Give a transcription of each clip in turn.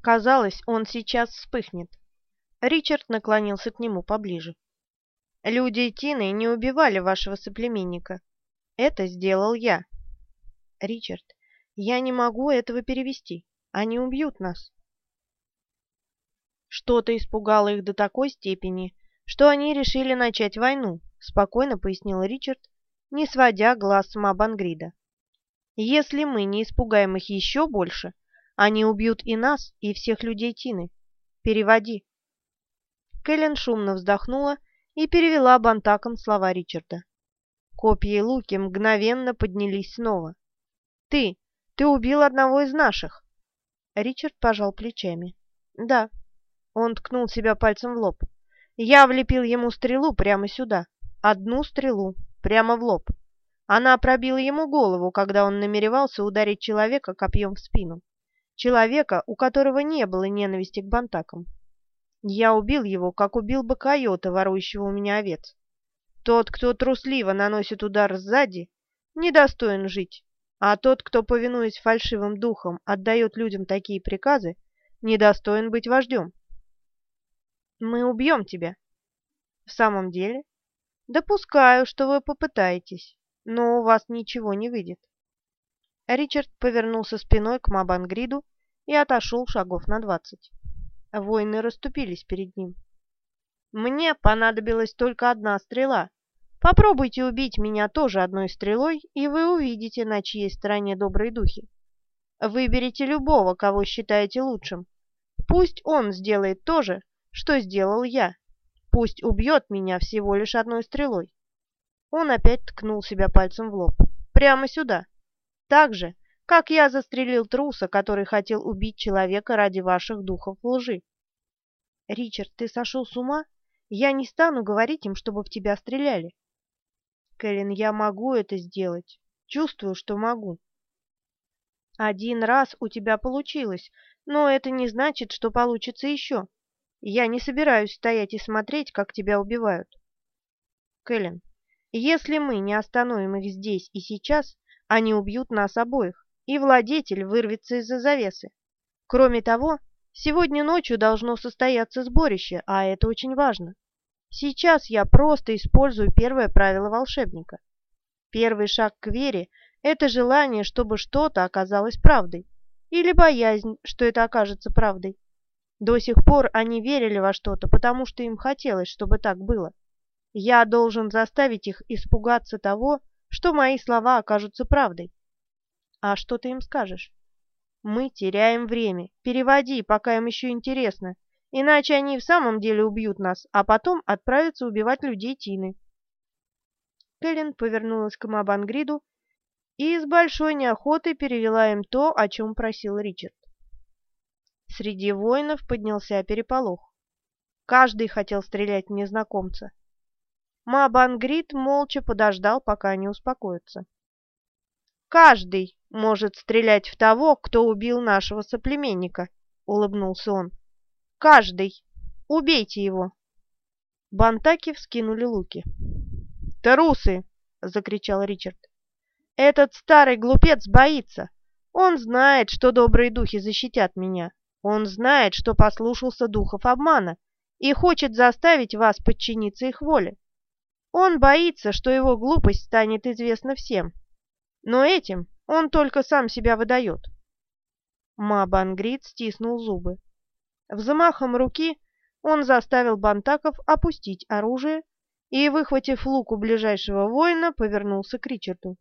Казалось, он сейчас вспыхнет. Ричард наклонился к нему поближе. «Люди Тины не убивали вашего соплеменника. Это сделал я». «Ричард, я не могу этого перевести. Они убьют нас». Что-то испугало их до такой степени, что они решили начать войну, спокойно пояснил Ричард, не сводя глаз с Мабангрида. Если мы не испугаем их еще больше, они убьют и нас, и всех людей Тины. Переводи. Кэлен шумно вздохнула и перевела бантаком слова Ричарда. Копья и луки мгновенно поднялись снова. «Ты! Ты убил одного из наших!» Ричард пожал плечами. «Да». Он ткнул себя пальцем в лоб. «Я влепил ему стрелу прямо сюда. Одну стрелу. Прямо в лоб. Она пробила ему голову, когда он намеревался ударить человека копьем в спину. Человека, у которого не было ненависти к бантакам. Я убил его, как убил бы койота, ворующего у меня овец. Тот, кто трусливо наносит удар сзади, недостоин жить, а тот, кто, повинуясь фальшивым духам, отдает людям такие приказы, недостоин быть вождем. Мы убьем тебя. В самом деле? Допускаю, что вы попытаетесь, но у вас ничего не выйдет. Ричард повернулся спиной к Мабангриду и отошел шагов на двадцать. Воины расступились перед ним. «Мне понадобилась только одна стрела. Попробуйте убить меня тоже одной стрелой, и вы увидите, на чьей стороне добрые духи. Выберите любого, кого считаете лучшим. Пусть он сделает то же, что сделал я. Пусть убьет меня всего лишь одной стрелой». Он опять ткнул себя пальцем в лоб. «Прямо сюда. Так же, как я застрелил труса, который хотел убить человека ради ваших духов лжи. Ричард, ты сошел с ума? Я не стану говорить им, чтобы в тебя стреляли. Кэлен, я могу это сделать. Чувствую, что могу. Один раз у тебя получилось, но это не значит, что получится еще. Я не собираюсь стоять и смотреть, как тебя убивают. Кэлен, если мы не остановим их здесь и сейчас, они убьют нас обоих и владетель вырвется из-за завесы. Кроме того, сегодня ночью должно состояться сборище, а это очень важно. Сейчас я просто использую первое правило волшебника. Первый шаг к вере – это желание, чтобы что-то оказалось правдой, или боязнь, что это окажется правдой. До сих пор они верили во что-то, потому что им хотелось, чтобы так было. Я должен заставить их испугаться того, что мои слова окажутся правдой. А что ты им скажешь? Мы теряем время. Переводи, пока им еще интересно. Иначе они в самом деле убьют нас, а потом отправятся убивать людей Тины. Кэлен повернулась к Мабангриду и с большой неохотой перевела им то, о чем просил Ричард. Среди воинов поднялся переполох. Каждый хотел стрелять в незнакомца. Мабангрид молча подождал, пока они успокоятся. «Каждый может стрелять в того, кто убил нашего соплеменника», — улыбнулся он. «Каждый! Убейте его!» Бантаки вскинули луки. «Трусы!» — закричал Ричард. «Этот старый глупец боится. Он знает, что добрые духи защитят меня. Он знает, что послушался духов обмана и хочет заставить вас подчиниться их воле. Он боится, что его глупость станет известна всем, но этим он только сам себя выдает. Мабангрид стиснул зубы. Взмахом руки он заставил Бантаков опустить оружие и, выхватив лук у ближайшего воина, повернулся к Ричарду.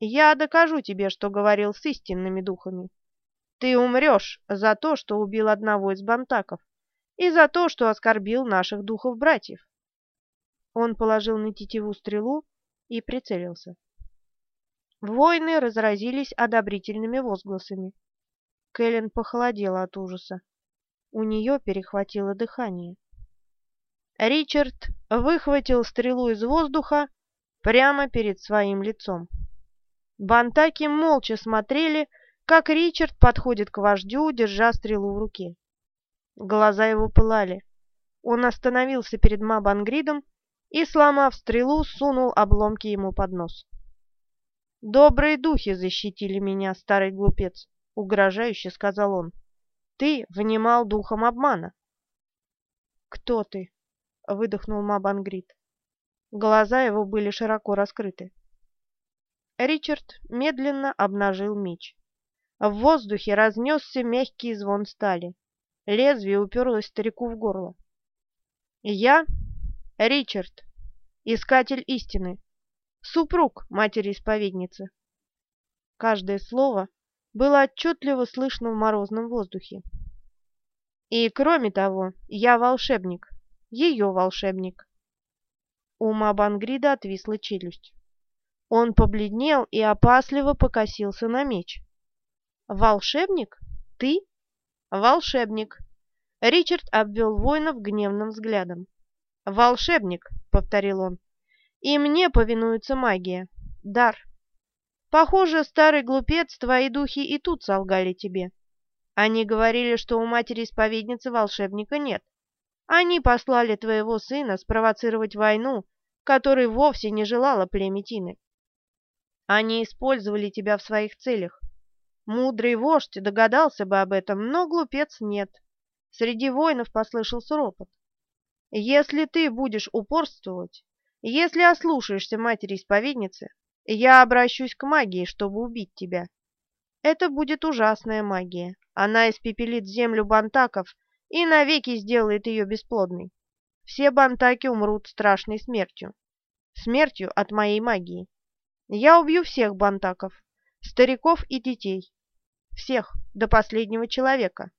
«Я докажу тебе, что говорил с истинными духами. Ты умрешь за то, что убил одного из Бантаков, и за то, что оскорбил наших духов-братьев». Он положил на тетиву стрелу и прицелился. Воины разразились одобрительными возгласами. Кэлен похолодела от ужаса. У нее перехватило дыхание. Ричард выхватил стрелу из воздуха прямо перед своим лицом. Бантаки молча смотрели, как Ричард подходит к вождю, держа стрелу в руке. Глаза его пылали. Он остановился перед Мабангридом и, сломав стрелу, сунул обломки ему под нос. «Добрые духи защитили меня, старый глупец», — угрожающе сказал он. Ты внимал духом обмана. «Кто ты?» — выдохнул Мабангрид. Глаза его были широко раскрыты. Ричард медленно обнажил меч. В воздухе разнесся мягкий звон стали. Лезвие уперлось старику в горло. «Я — Ричард, искатель истины, супруг матери-исповедницы». Каждое слово было отчетливо слышно в морозном воздухе. «И кроме того, я волшебник, ее волшебник». У Мабангрида отвисла челюсть. Он побледнел и опасливо покосился на меч. «Волшебник? Ты?» «Волшебник!» Ричард обвел воинов гневным взглядом. «Волшебник!» — повторил он. «И мне повинуется магия. Дар. Похоже, старый глупец, твои духи и тут солгали тебе. Они говорили, что у матери-исповедницы волшебника нет. Они послали твоего сына спровоцировать войну, которой вовсе не желала племя. Они использовали тебя в своих целях. Мудрый вождь догадался бы об этом, но глупец нет. Среди воинов послышался ропот. Если ты будешь упорствовать, если ослушаешься матери-исповедницы, я обращусь к магии, чтобы убить тебя. Это будет ужасная магия. Она испепелит землю бантаков и навеки сделает ее бесплодной. Все бантаки умрут страшной смертью. Смертью от моей магии. Я убью всех бантаков, стариков и детей. Всех, до последнего человека.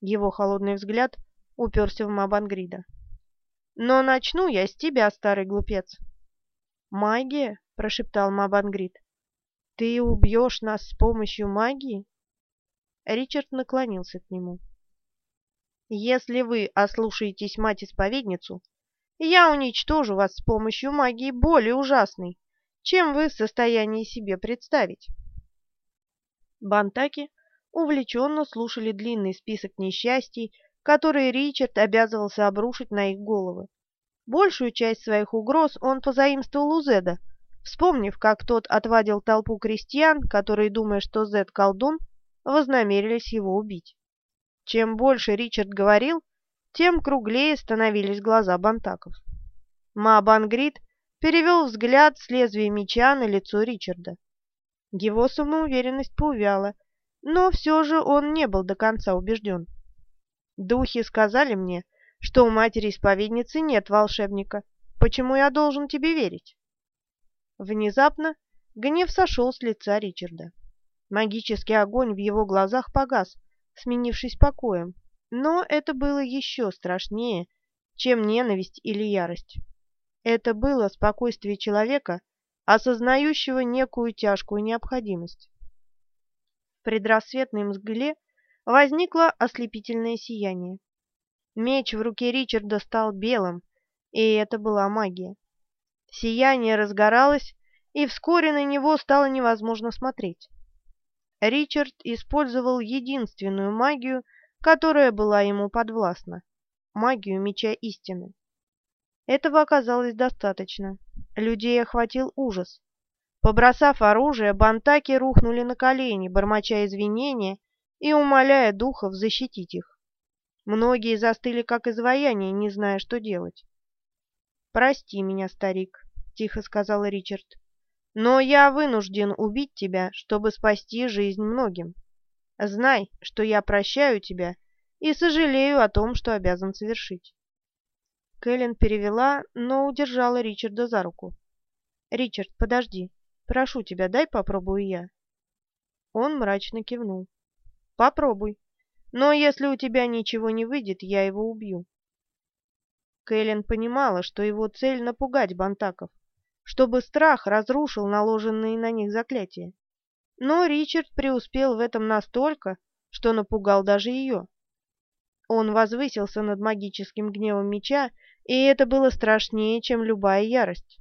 Его холодный взгляд уперся в Мабангрида. Но начну я с тебя, старый глупец. Магия? — прошептал Мабангрид. Ты убьешь нас с помощью магии? Ричард наклонился к нему. Если вы ослушаетесь мать-исповедницу, я уничтожу вас с помощью магии более ужасной, чем вы в состоянии себе представить. Бантаки увлеченно слушали длинный список несчастий, которые Ричард обязывался обрушить на их головы. Большую часть своих угроз он позаимствовал у Зеда, вспомнив, как тот отвадил толпу крестьян, которые, думая, что Зед колдун, вознамерились его убить. Чем больше Ричард говорил, тем круглее становились глаза Бантаков. Ма Бангрид перевел взгляд с лезвия меча на лицо Ричарда. Его самоуверенность поувяла, но все же он не был до конца убежден. «Духи сказали мне, что у матери-исповедницы нет волшебника. Почему я должен тебе верить?» Внезапно гнев сошел с лица Ричарда. Магический огонь в его глазах погас, сменившись покоем, но это было еще страшнее, чем ненависть или ярость. Это было спокойствие человека, осознающего некую тяжкую необходимость. В предрассветной мгле возникло ослепительное сияние. Меч в руке Ричарда стал белым, и это была магия. Сияние разгоралось, и вскоре на него стало невозможно смотреть. Ричард использовал единственную магию, которая была ему подвластна — магию меча истины. Этого оказалось достаточно. Людей охватил ужас. Побросав оружие, бантаки рухнули на колени, бормоча извинения и умоляя духов защитить их. Многие застыли как изваяние, не зная, что делать. «Прости меня, старик», — тихо сказал Ричард, — «но я вынужден убить тебя, чтобы спасти жизнь многим. Знай, что я прощаю тебя и сожалею о том, что обязан совершить». Кэлен перевела, но удержала Ричарда за руку. «Ричард, подожди. Прошу тебя, дай попробую я». Он мрачно кивнул. «Попробуй. Но если у тебя ничего не выйдет, я его убью». Кэлен понимала, что его цель — напугать бантаков, чтобы страх разрушил наложенные на них заклятия. Но Ричард преуспел в этом настолько, что напугал даже ее. Он возвысился над магическим гневом меча, и это было страшнее, чем любая ярость.